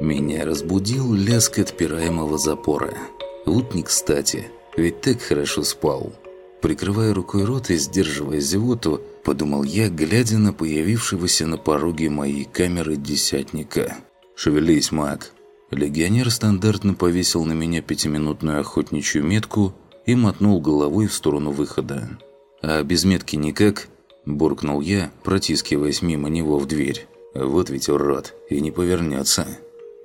Меня разбудил лязг отпираемого запора. Вот не кстати, ведь так хорошо спал. Прикрывая рукой рот и сдерживая зевоту, подумал я, глядя на появившегося на пороге моей камеры десятника. «Шевелись, маг!» Легионер стандартно повесил на меня пятиминутную охотничью метку и мотнул головой в сторону выхода. «А без метки никак?» – буркнул я, протискиваясь мимо него в дверь. «Вот ведь урод, и не повернется».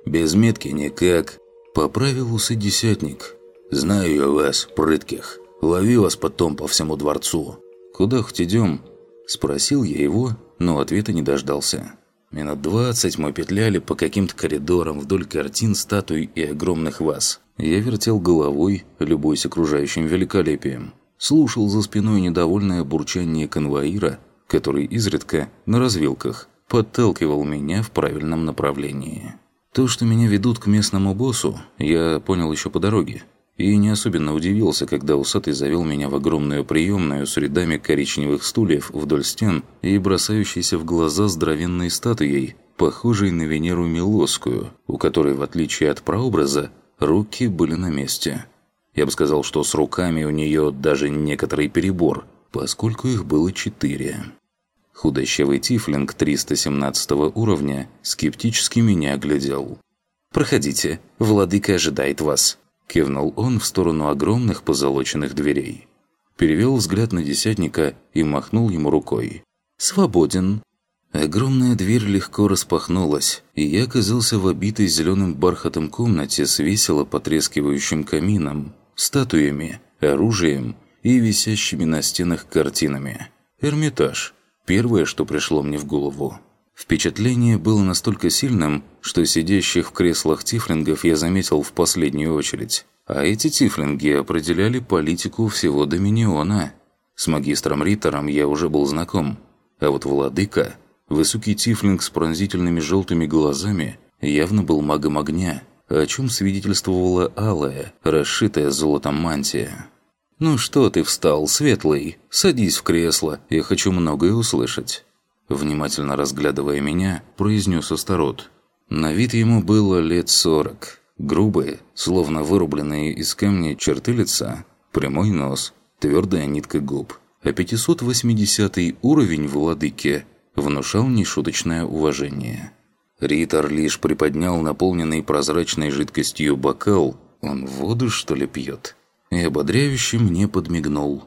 «Без метки никак», – поправил усы десятник. «Знаю я вас, прытких. Лови вас потом по всему дворцу». «Куда хоть идем?» – спросил я его, но ответа не дождался. Минут двадцать мы петляли по каким-то коридорам вдоль картин, статуй и огромных ваз. Я вертел головой, любуясь окружающим великолепием. Слушал за спиной недовольное бурчание конвоира, который изредка на развилках подталкивал меня в правильном направлении. То, что меня ведут к местному боссу, я понял еще по дороге. И не особенно удивился, когда усатый завел меня в огромную приемную с рядами коричневых стульев вдоль стен и бросающейся в глаза здоровенной статуей, похожей на Венеру Милосскую, у которой, в отличие от прообраза, руки были на месте. Я бы сказал, что с руками у нее даже некоторый перебор, поскольку их было четыре. Худощавый тифлинг 317 уровня скептически меня оглядел. «Проходите, владыка ожидает вас», Кивнул он в сторону огромных позолоченных дверей. Перевел взгляд на десятника и махнул ему рукой. «Свободен». Огромная дверь легко распахнулась, и я оказался в обитой зеленым бархатом комнате с весело потрескивающим камином, статуями, оружием и висящими на стенах картинами. Эрмитаж. Первое, что пришло мне в голову. Впечатление было настолько сильным, что сидящих в креслах тифлингов я заметил в последнюю очередь. А эти тифлинги определяли политику всего Доминиона. С магистром Риттером я уже был знаком. А вот владыка, высокий тифлинг с пронзительными желтыми глазами, явно был магом огня, о чем свидетельствовала алая, расшитая золотом мантия. «Ну что ты встал, светлый? Садись в кресло, я хочу многое услышать». Внимательно разглядывая меня, произнес Астарот. На вид ему было лет сорок. Грубые, словно вырубленные из камня черты лица, прямой нос, твердая нитка губ. А 580 уровень владыки внушал нешуточное уважение. Ритор лишь приподнял наполненный прозрачной жидкостью бокал, он воду что ли пьет, и ободряюще мне подмигнул.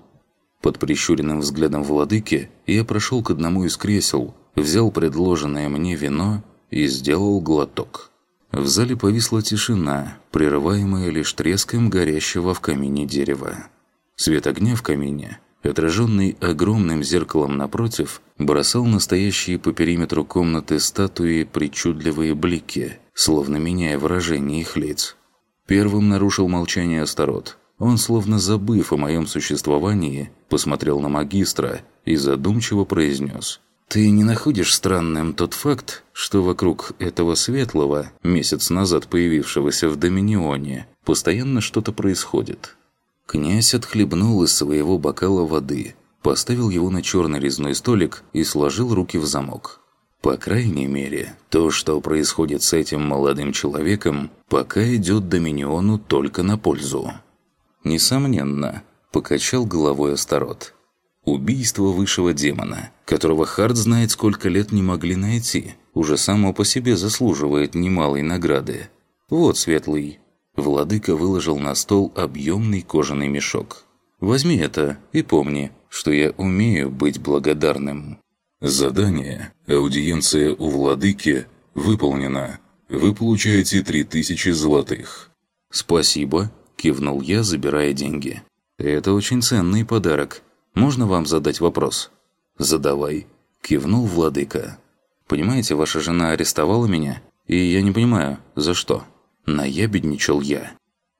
Под прищуренным взглядом владыки я прошел к одному из кресел, взял предложенное мне вино и сделал глоток. В зале повисла тишина, прерываемая лишь треском горящего в камине дерева. Свет огня в камине, отраженный огромным зеркалом напротив, бросал настоящие по периметру комнаты статуи причудливые блики, словно меняя выражение их лиц. Первым нарушил молчание Астарот – он, словно забыв о моем существовании, посмотрел на магистра и задумчиво произнес. «Ты не находишь странным тот факт, что вокруг этого светлого, месяц назад появившегося в Доминионе, постоянно что-то происходит?» Князь отхлебнул из своего бокала воды, поставил его на черный резной столик и сложил руки в замок. По крайней мере, то, что происходит с этим молодым человеком, пока идет Доминиону только на пользу. Несомненно, покачал головой Астарот. Убийство высшего демона, которого Хард знает сколько лет не могли найти, уже само по себе заслуживает немалой награды. Вот, Светлый. Владыка выложил на стол объемный кожаный мешок. Возьми это и помни, что я умею быть благодарным. Задание «Аудиенция у владыки» выполнено. Вы получаете 3000 золотых. Спасибо, Кивнул я, забирая деньги. «Это очень ценный подарок. Можно вам задать вопрос?» «Задавай», – кивнул владыка. «Понимаете, ваша жена арестовала меня, и я не понимаю, за что?» Наябедничал я.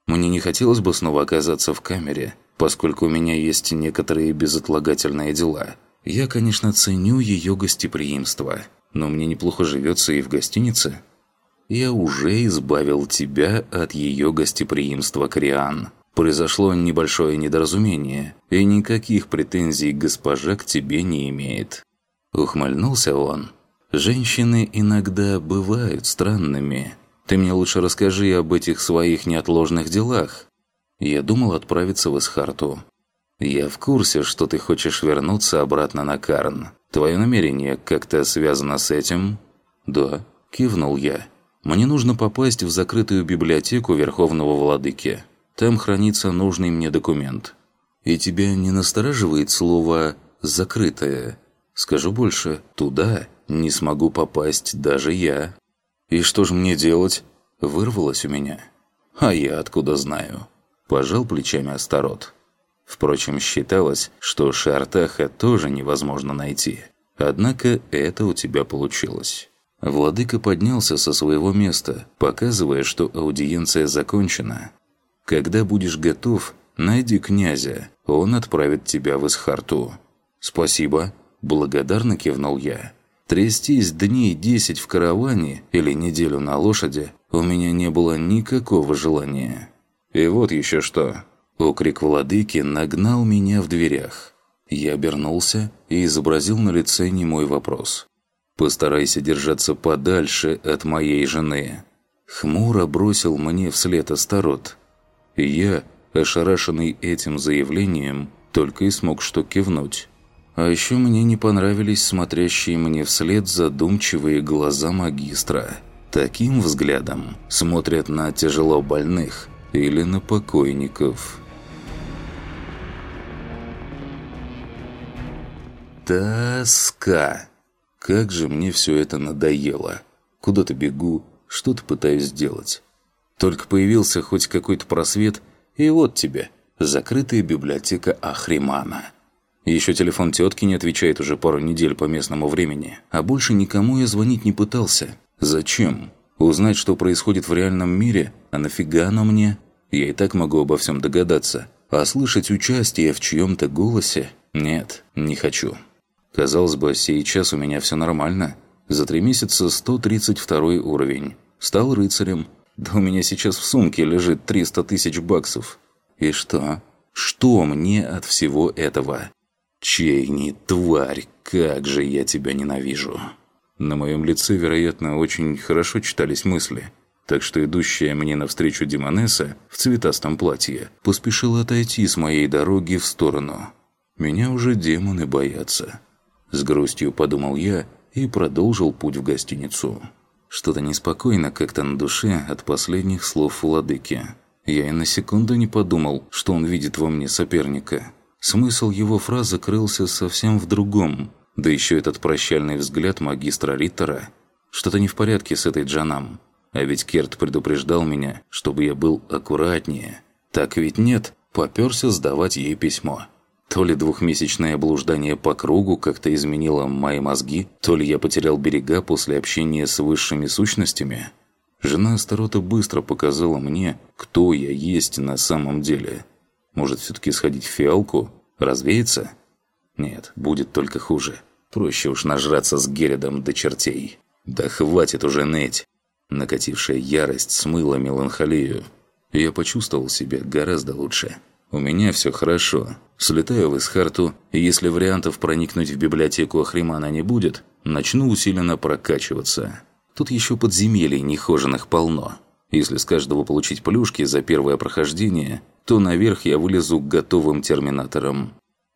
Мне не хотелось бы снова оказаться в камере, поскольку у меня есть некоторые безотлагательные дела. Я, конечно, ценю ее гостеприимство, но мне неплохо живется и в гостинице я уже избавил тебя от ее гостеприимства, Криан. Произошло небольшое недоразумение, и никаких претензий госпожа к тебе не имеет». Ухмыльнулся он. «Женщины иногда бывают странными. Ты мне лучше расскажи об этих своих неотложных делах». Я думал отправиться в Исхарту. «Я в курсе, что ты хочешь вернуться обратно на Карн. Твое намерение как-то связано с этим?» «Да», – кивнул я. «Мне нужно попасть в закрытую библиотеку Верховного Владыки. Там хранится нужный мне документ». «И тебя не настораживает слово «закрытое»?» Скажу больше, туда не смогу попасть даже я. И что же мне делать? Вырвалось у меня. А я откуда знаю? Пожал плечами Астарот. Впрочем, считалось, что Шартаха тоже невозможно найти. Однако это у тебя получилось. Владыка поднялся со своего места, показывая, что аудиенция закончена. Когда будешь готов, найди князя, он отправит тебя в Исхарту. Спасибо, Благодарно кивнул я. Трястись дней десять в караване или неделю на лошади у меня не было никакого желания. И вот еще что. Окрик владыки нагнал меня в дверях. Я обернулся и изобразил на лице немой вопрос. «Постарайся держаться подальше от моей жены». Хмуро бросил мне вслед Астарот. Я, ошарашенный этим заявлением, только и смог что кивнуть. А еще мне не понравились смотрящие мне вслед задумчивые глаза магистра. Таким взглядом смотрят на тяжело больных или на покойников. Тоска. Как же мне все это надоело. Куда-то бегу, что-то пытаюсь сделать. Только появился хоть какой-то просвет, и вот тебе, закрытая библиотека Ахримана. Еще телефон тетки не отвечает уже пару недель по местному времени. А больше никому я звонить не пытался. Зачем? Узнать, что происходит в реальном мире? А нафига оно мне? Я и так могу обо всем догадаться. А слышать участие в чьем-то голосе? Нет, не хочу. Казалось бы, сейчас у меня все нормально. За три месяца 132 уровень. Стал рыцарем. Да у меня сейчас в сумке лежит 300 тысяч баксов. И что? Что мне от всего этого? «Чейни, тварь, как же я тебя ненавижу!» На моем лице, вероятно, очень хорошо читались мысли, так что идущая мне навстречу Димонеса в цветастом платье поспешила отойти с моей дороги в сторону. «Меня уже демоны боятся». С грустью подумал я и продолжил путь в гостиницу. Что-то неспокойно как-то на душе от последних слов владыки. Я и на секунду не подумал, что он видит во мне соперника. Смысл его фразы крылся совсем в другом. Да еще этот прощальный взгляд магистра Риттера. Что-то не в порядке с этой Джанам. А ведь Керт предупреждал меня, чтобы я был аккуратнее. Так ведь нет, попёрся сдавать ей письмо. То ли двухмесячное блуждание по кругу как-то изменило мои мозги, то ли я потерял берега после общения с высшими сущностями. Жена Астарота быстро показала мне, кто я есть на самом деле – может, все-таки сходить в фиалку? Развеяться? Нет, будет только хуже. Проще уж нажраться с Геридом до чертей. Да хватит уже ныть. Накатившая ярость смыла меланхолию. Я почувствовал себя гораздо лучше. У меня все хорошо. Слетаю в Исхарту, и если вариантов проникнуть в библиотеку Ахримана не будет, начну усиленно прокачиваться. Тут еще подземелий нехоженных полно. Если с каждого получить плюшки за первое прохождение, то наверх я вылезу готовым терминатором.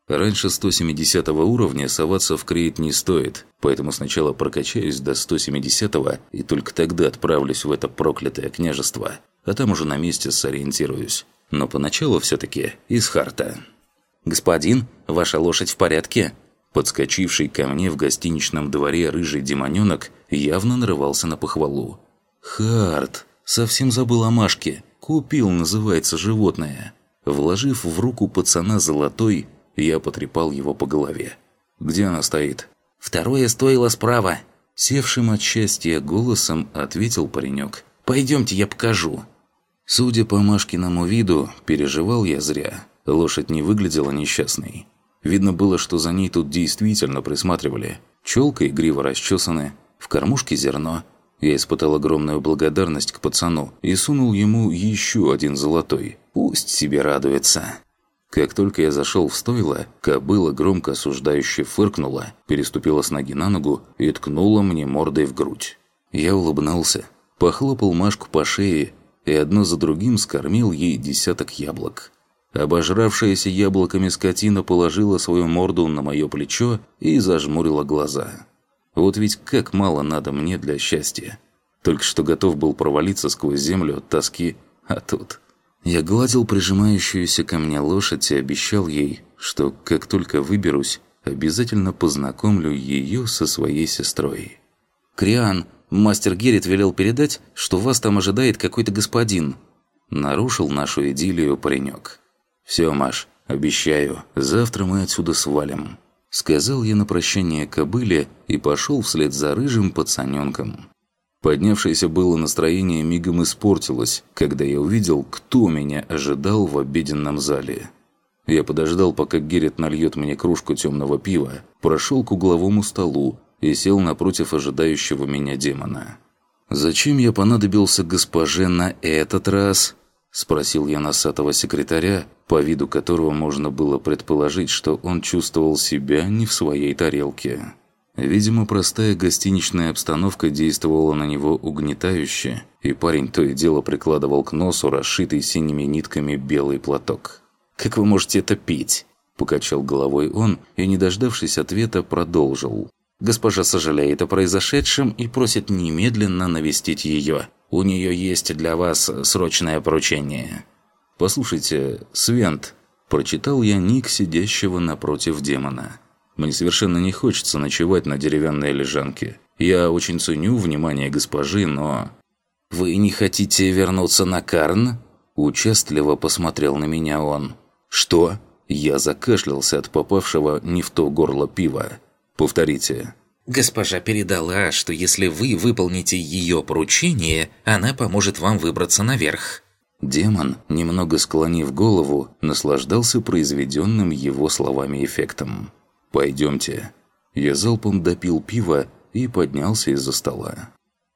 Раньше 170 уровня соваться в крейт не стоит, поэтому сначала прокачаюсь до 170 и только тогда отправлюсь в это проклятое княжество, а там уже на месте сориентируюсь. Но поначалу все-таки из харта. «Господин, ваша лошадь в порядке?» Подскочивший ко мне в гостиничном дворе рыжий демоненок явно нарывался на похвалу. «Харт! Совсем забыл о Машке. «Купил» называется животное. Вложив в руку пацана золотой, я потрепал его по голове. «Где она стоит?» «Второе стоило справа», – севшим от счастья голосом ответил паренек. «Пойдемте, я покажу». Судя по Машкиному виду, переживал я зря. Лошадь не выглядела несчастной. Видно было, что за ней тут действительно присматривали. Челка и грива расчесаны, в кормушке зерно – я испытал огромную благодарность к пацану и сунул ему еще один золотой. Пусть себе радуется. Как только я зашел в стойло, кобыла громко осуждающе фыркнула, переступила с ноги на ногу и ткнула мне мордой в грудь. Я улыбнулся, похлопал Машку по шее и одно за другим скормил ей десяток яблок. Обожравшаяся яблоками скотина положила свою морду на мое плечо и зажмурила глаза. Вот ведь как мало надо мне для счастья. Только что готов был провалиться сквозь землю от тоски, а тут... Я гладил прижимающуюся ко мне лошадь и обещал ей, что как только выберусь, обязательно познакомлю ее со своей сестрой. «Криан, мастер Геррит велел передать, что вас там ожидает какой-то господин». Нарушил нашу идиллию паренек. «Все, Маш, обещаю, завтра мы отсюда свалим». Сказал я на прощание кобыле и пошел вслед за рыжим пацаненком. Поднявшееся было настроение мигом испортилось, когда я увидел, кто меня ожидал в обеденном зале. Я подождал, пока Герет нальет мне кружку темного пива, прошел к угловому столу и сел напротив ожидающего меня демона. «Зачем я понадобился госпоже на этот раз?» – спросил я носатого секретаря, по виду которого можно было предположить, что он чувствовал себя не в своей тарелке. Видимо, простая гостиничная обстановка действовала на него угнетающе, и парень то и дело прикладывал к носу расшитый синими нитками белый платок. «Как вы можете это пить?» – покачал головой он и, не дождавшись ответа, продолжил. «Госпожа сожалеет о произошедшем и просит немедленно навестить ее. У нее есть для вас срочное поручение». «Послушайте, Свент», – прочитал я ник сидящего напротив демона – мне совершенно не хочется ночевать на деревянной лежанке. Я очень ценю внимание госпожи, но... «Вы не хотите вернуться на Карн?» Участливо посмотрел на меня он. «Что?» Я закашлялся от попавшего не в то горло пива. «Повторите». «Госпожа передала, что если вы выполните ее поручение, она поможет вам выбраться наверх». Демон, немного склонив голову, наслаждался произведенным его словами эффектом. «Пойдемте». Я залпом допил пиво и поднялся из-за стола.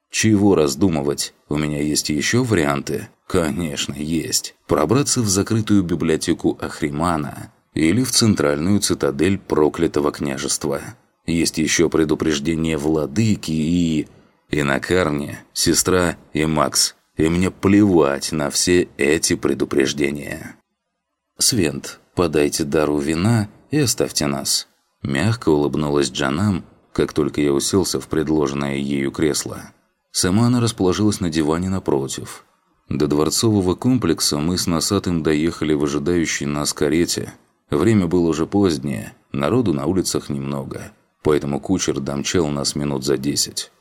«Чего раздумывать? У меня есть еще варианты?» «Конечно, есть. Пробраться в закрытую библиотеку Ахримана или в центральную цитадель проклятого княжества. Есть еще предупреждение владыки и... И на Карне, сестра и Макс. И мне плевать на все эти предупреждения. «Свент, подайте дару вина и оставьте нас». Мягко улыбнулась Джанам, как только я уселся в предложенное ею кресло. Сама она расположилась на диване напротив. До дворцового комплекса мы с Носатым доехали в ожидающей нас карете. Время было уже позднее, народу на улицах немного, поэтому кучер домчал нас минут за десять.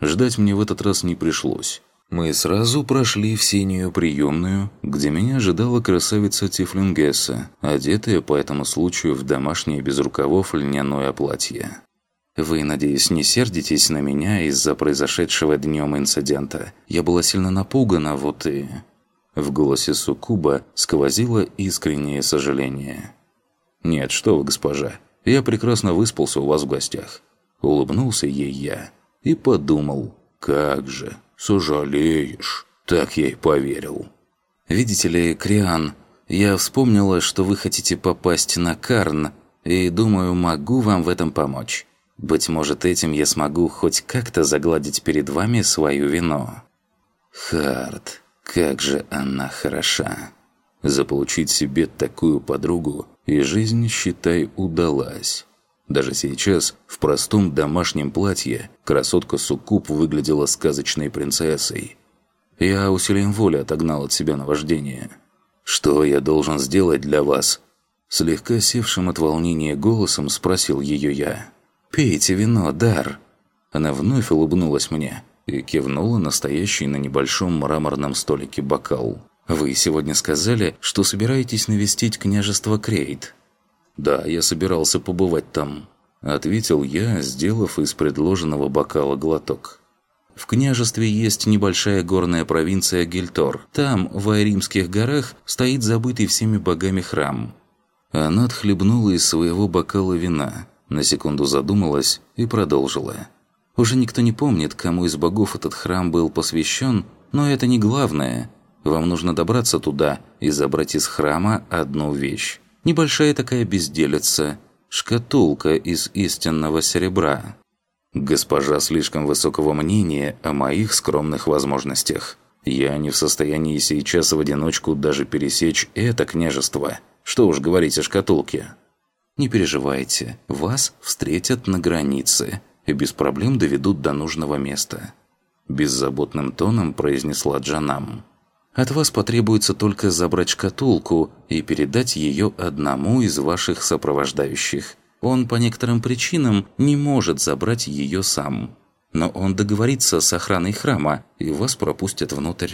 Ждать мне в этот раз не пришлось. Мы сразу прошли в синюю приемную, где меня ожидала красавица Тифлингесса, одетая по этому случаю в домашнее без рукавов льняное платье. «Вы, надеюсь, не сердитесь на меня из-за произошедшего днем инцидента? Я была сильно напугана, вот и...» В голосе Сукуба сквозило искреннее сожаление. «Нет, что вы, госпожа, я прекрасно выспался у вас в гостях». Улыбнулся ей я и подумал, как же... «Сожалеешь?» Так я и поверил. «Видите ли, Криан, я вспомнила, что вы хотите попасть на Карн, и думаю, могу вам в этом помочь. Быть может, этим я смогу хоть как-то загладить перед вами свою вину». Харт, как же она хороша. Заполучить себе такую подругу, и жизнь, считай, удалась. Даже сейчас, в простом домашнем платье, красотка Суккуб выглядела сказочной принцессой. Я усилием воли отогнал от себя наваждение. «Что я должен сделать для вас?» Слегка севшим от волнения голосом спросил ее я. «Пейте вино, Дар!» Она вновь улыбнулась мне и кивнула настоящий на небольшом мраморном столике бокал. «Вы сегодня сказали, что собираетесь навестить княжество Крейт?» «Да, я собирался побывать там», – ответил я, сделав из предложенного бокала глоток. В княжестве есть небольшая горная провинция Гельтор. Там, в Айримских горах, стоит забытый всеми богами храм. Она отхлебнула из своего бокала вина, на секунду задумалась и продолжила. Уже никто не помнит, кому из богов этот храм был посвящен, но это не главное. Вам нужно добраться туда и забрать из храма одну вещь. Небольшая такая безделица. Шкатулка из истинного серебра. Госпожа слишком высокого мнения о моих скромных возможностях. Я не в состоянии сейчас в одиночку даже пересечь это княжество. Что уж говорить о шкатулке. Не переживайте, вас встретят на границе и без проблем доведут до нужного места. Беззаботным тоном произнесла Джанам. От вас потребуется только забрать шкатулку и передать ее одному из ваших сопровождающих. Он по некоторым причинам не может забрать ее сам. Но он договорится с охраной храма, и вас пропустят внутрь.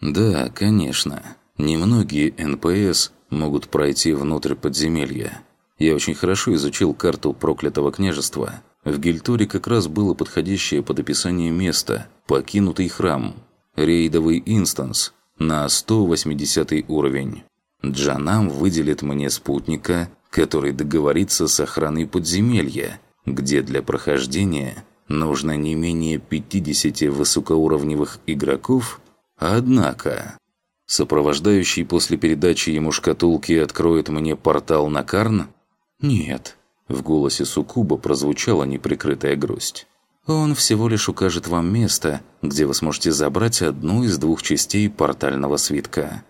Да, конечно. Немногие НПС могут пройти внутрь подземелья. Я очень хорошо изучил карту проклятого княжества. В Гильторе как раз было подходящее под описание место – покинутый храм. Рейдовый инстанс на 180 уровень. Джанам выделит мне спутника – который договорится с охраной подземелья, где для прохождения нужно не менее 50 высокоуровневых игроков, однако... Сопровождающий после передачи ему шкатулки откроет мне портал на Карн? Нет. В голосе Сукуба прозвучала неприкрытая грусть. Он всего лишь укажет вам место, где вы сможете забрать одну из двух частей портального свитка.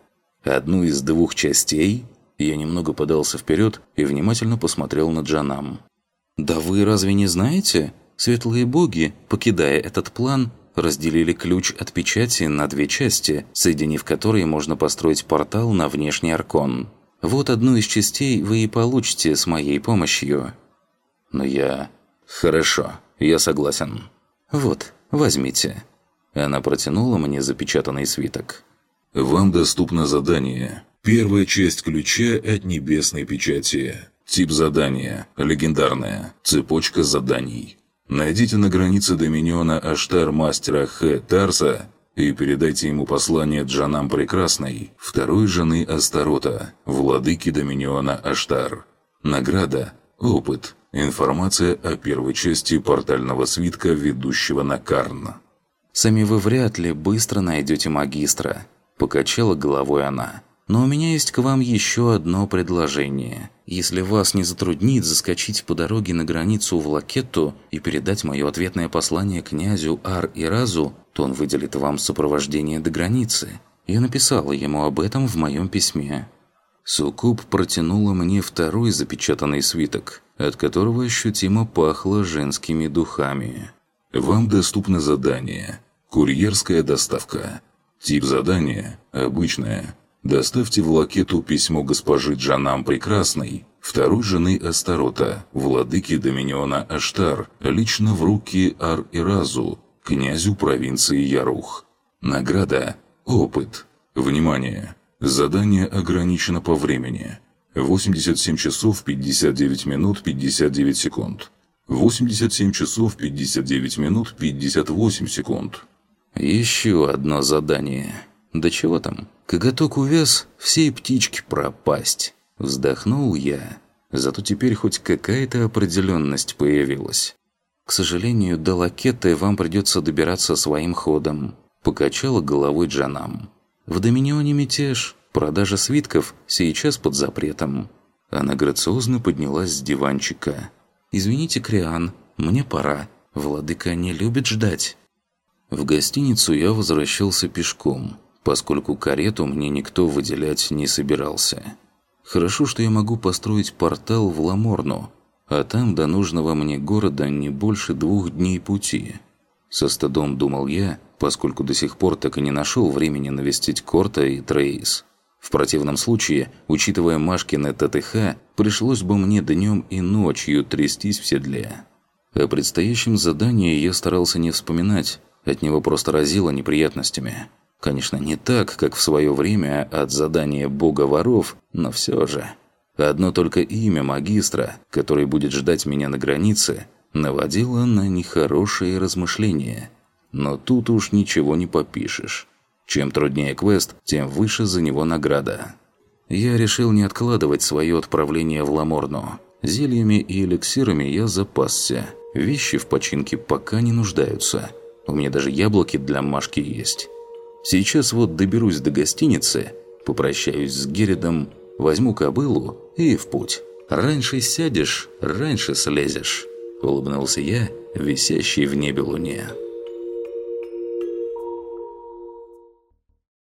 Одну из двух частей? Я немного подался вперед и внимательно посмотрел на Джанам. «Да вы разве не знаете? Светлые боги, покидая этот план, разделили ключ от печати на две части, соединив которые можно построить портал на внешний аркон. Вот одну из частей вы и получите с моей помощью». «Но я...» «Хорошо, я согласен». «Вот, возьмите». Она протянула мне запечатанный свиток. «Вам доступно задание Первая часть ключа от небесной печати. Тип задания. Легендарная. Цепочка заданий. Найдите на границе Доминиона Аштар мастера Х. Тарса и передайте ему послание Джанам Прекрасной, второй жены Астарота, владыки Доминиона Аштар. Награда – опыт, информация о первой части портального свитка, ведущего на Карн. «Сами вы вряд ли быстро найдете магистра», – покачала головой она. Но у меня есть к вам еще одно предложение. Если вас не затруднит заскочить по дороге на границу в Лакетту и передать мое ответное послание князю Ар-Иразу, то он выделит вам сопровождение до границы. Я написала ему об этом в моем письме. Сукуб протянула мне второй запечатанный свиток, от которого ощутимо пахло женскими духами. «Вам доступно задание. Курьерская доставка. Тип задания – обычное. Доставьте в Лакету письмо госпожи Джанам Прекрасной, второй жены Астарота, владыки Доминиона Аштар, лично в руки Ар-Иразу, князю провинции Ярух. Награда – опыт. Внимание! Задание ограничено по времени. 87 часов 59 минут 59 секунд. 87 часов 59 минут 58 секунд. Еще одно задание. Да чего там? Коготок увяз, всей птички пропасть. Вздохнул я. Зато теперь хоть какая-то определенность появилась. К сожалению, до лакеты вам придется добираться своим ходом. Покачала головой Джанам. В Доминионе мятеж. Продажа свитков сейчас под запретом. Она грациозно поднялась с диванчика. «Извините, Криан, мне пора. Владыка не любит ждать». В гостиницу я возвращался пешком поскольку карету мне никто выделять не собирался. Хорошо, что я могу построить портал в Ламорну, а там до нужного мне города не больше двух дней пути. Со стыдом думал я, поскольку до сих пор так и не нашел времени навестить Корта и Трейс. В противном случае, учитывая Машкины ТТХ, пришлось бы мне днем и ночью трястись в седле. О предстоящем задании я старался не вспоминать, от него просто разило неприятностями. Конечно, не так, как в свое время от задания бога воров, но все же. Одно только имя магистра, который будет ждать меня на границе, наводило на нехорошие размышления. Но тут уж ничего не попишешь. Чем труднее квест, тем выше за него награда. Я решил не откладывать свое отправление в Ламорну. Зельями и эликсирами я запасся. Вещи в починке пока не нуждаются. У меня даже яблоки для Машки есть. Сейчас вот доберусь до гостиницы, попрощаюсь с Геридом, возьму кобылу и в путь. Раньше сядешь, раньше слезешь. Улыбнулся я, висящий в небе луне.